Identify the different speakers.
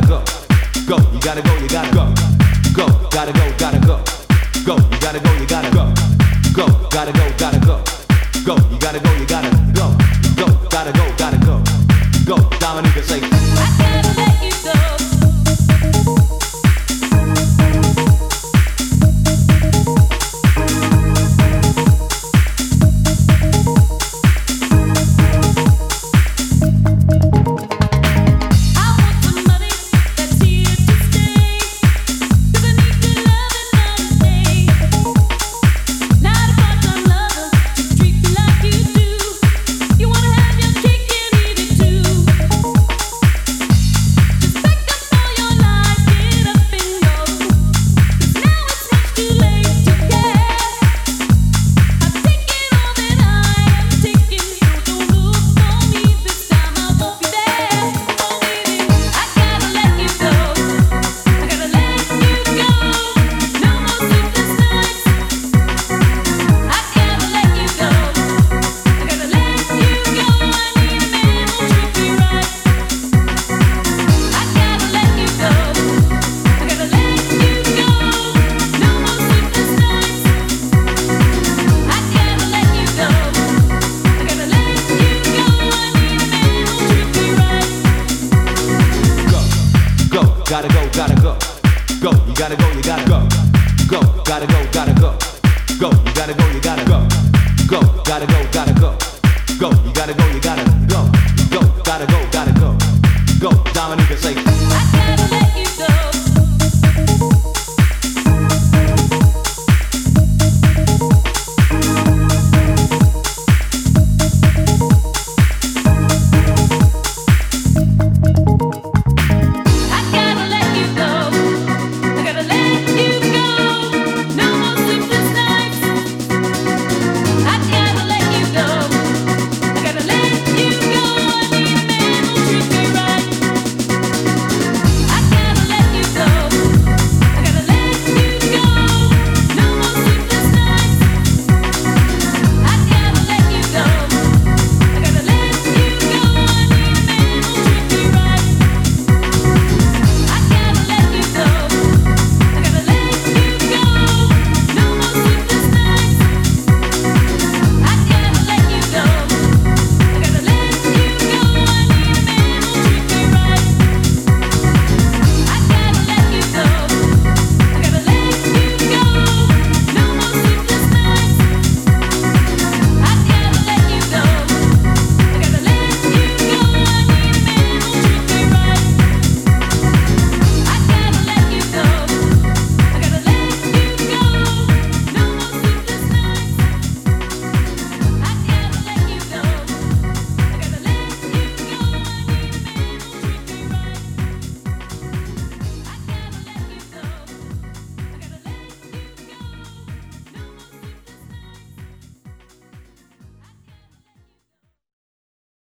Speaker 1: gotta go. Go, you gotta go, you gotta go. Go, gotta go, gotta go. Go, you gotta go, you gotta go. Go, gotta go, gotta go. Go, you gotta go, you gotta go. Go, gotta go, gotta go. Go, Dominica say.
Speaker 2: gotta go, you gotta go. Go, gotta go, gotta go. Go, you gotta go, you
Speaker 1: gotta go. Go, gotta go, gotta go. Go, you gotta go, you gotta go. Go, gotta go, gotta go. Go, Dominique, say.